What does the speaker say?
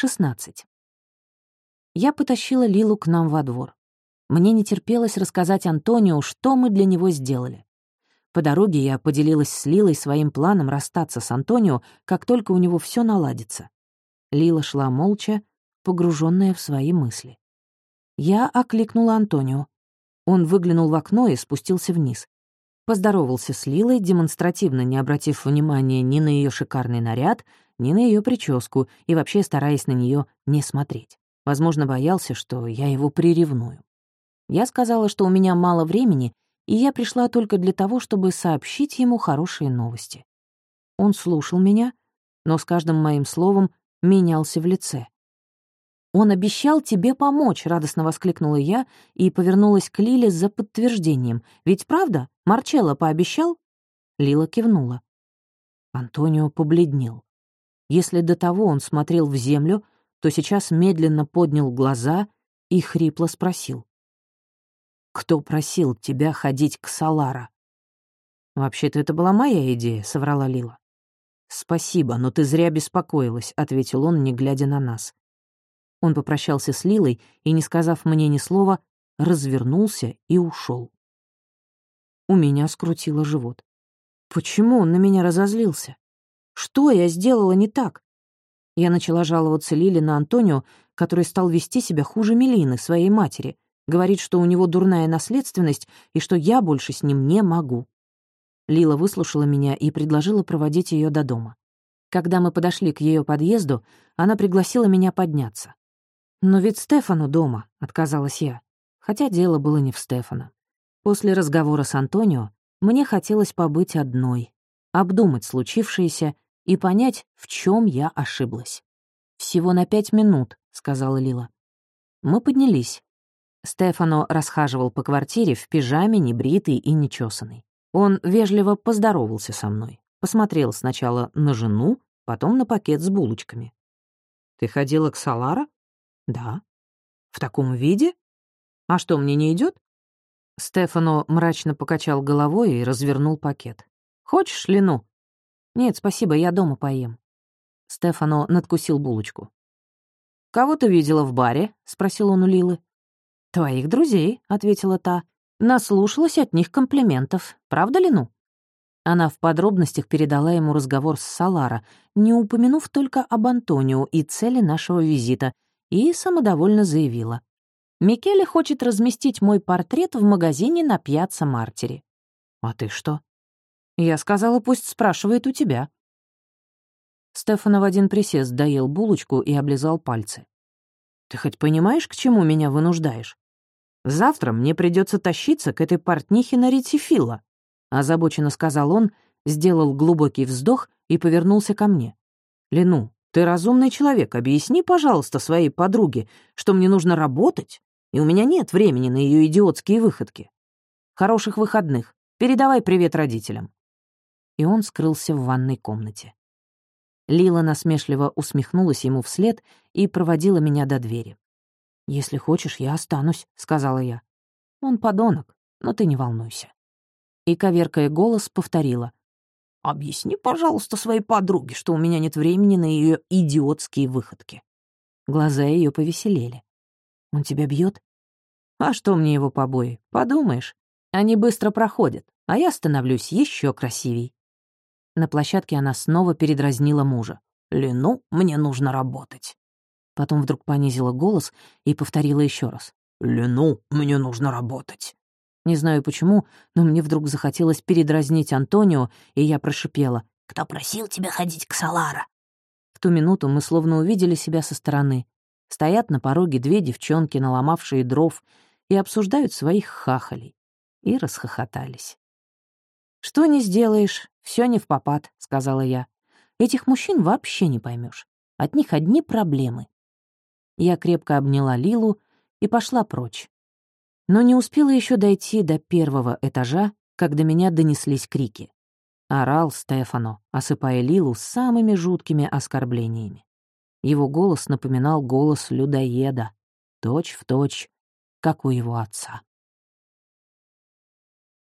16. Я потащила Лилу к нам во двор. Мне не терпелось рассказать Антонио, что мы для него сделали. По дороге я поделилась с Лилой своим планом расстаться с Антонио, как только у него все наладится. Лила шла молча, погруженная в свои мысли. Я окликнула Антонио. Он выглянул в окно и спустился вниз. Поздоровался с Лилой, демонстративно не обратив внимания ни на ее шикарный наряд, ни на ее прическу и вообще стараясь на нее не смотреть. Возможно, боялся, что я его приревную. Я сказала, что у меня мало времени, и я пришла только для того, чтобы сообщить ему хорошие новости. Он слушал меня, но с каждым моим словом менялся в лице. «Он обещал тебе помочь», — радостно воскликнула я и повернулась к Лиле за подтверждением. «Ведь правда? Марчелло пообещал?» Лила кивнула. Антонио побледнел. Если до того он смотрел в землю, то сейчас медленно поднял глаза и хрипло спросил. «Кто просил тебя ходить к Салара?» «Вообще-то это была моя идея», — соврала Лила. «Спасибо, но ты зря беспокоилась», — ответил он, не глядя на нас. Он попрощался с Лилой и, не сказав мне ни слова, развернулся и ушел. У меня скрутило живот. Почему он на меня разозлился? Что я сделала не так? Я начала жаловаться Лиле на Антонио, который стал вести себя хуже Мелины, своей матери, Говорит, что у него дурная наследственность и что я больше с ним не могу. Лила выслушала меня и предложила проводить ее до дома. Когда мы подошли к ее подъезду, она пригласила меня подняться. «Но ведь Стефану дома», — отказалась я. Хотя дело было не в Стефана. После разговора с Антонио мне хотелось побыть одной, обдумать случившееся и понять, в чем я ошиблась. «Всего на пять минут», — сказала Лила. Мы поднялись. Стефано расхаживал по квартире в пижаме, небритый и нечесанный. Он вежливо поздоровался со мной. Посмотрел сначала на жену, потом на пакет с булочками. «Ты ходила к Салара?» «Да». «В таком виде? А что, мне не идет? Стефано мрачно покачал головой и развернул пакет. «Хочешь лину?» «Нет, спасибо, я дома поем». Стефано надкусил булочку. «Кого ты видела в баре?» — спросил он у Лилы. «Твоих друзей», — ответила та. «Наслушалась от них комплиментов. Правда ли, ну?» Она в подробностях передала ему разговор с Салара, не упомянув только об Антонио и цели нашего визита, и самодовольно заявила. «Микеле хочет разместить мой портрет в магазине на Пьяцца Мартери». «А ты что?» «Я сказала, пусть спрашивает у тебя». Стефана в один присест доел булочку и облизал пальцы. «Ты хоть понимаешь, к чему меня вынуждаешь? Завтра мне придется тащиться к этой портнихе на ретифила», — озабоченно сказал он, сделал глубокий вздох и повернулся ко мне. «Лену, ты разумный человек, объясни, пожалуйста, своей подруге, что мне нужно работать, и у меня нет времени на ее идиотские выходки. Хороших выходных. Передавай привет родителям». И он скрылся в ванной комнате. Лила насмешливо усмехнулась ему вслед и проводила меня до двери. «Если хочешь, я останусь», — сказала я. «Он подонок, но ты не волнуйся». И, коверкая голос, повторила. «Объясни, пожалуйста, своей подруге, что у меня нет времени на ее идиотские выходки». Глаза ее повеселели. «Он тебя бьет? «А что мне его побои? Подумаешь. Они быстро проходят, а я становлюсь еще красивей». На площадке она снова передразнила мужа. «Лену, мне нужно работать». Потом вдруг понизила голос и повторила еще раз. «Лену, мне нужно работать». Не знаю почему, но мне вдруг захотелось передразнить Антонио, и я прошипела. «Кто просил тебя ходить к Салара?» В ту минуту мы словно увидели себя со стороны. Стоят на пороге две девчонки, наломавшие дров, и обсуждают своих хахалей. И расхохотались. «Что не сделаешь, все не в попад», — сказала я. «Этих мужчин вообще не поймешь. От них одни проблемы. Я крепко обняла Лилу и пошла прочь. Но не успела еще дойти до первого этажа, как до меня донеслись крики. Орал Стефано, осыпая Лилу самыми жуткими оскорблениями. Его голос напоминал голос людоеда, точь в точь, как у его отца.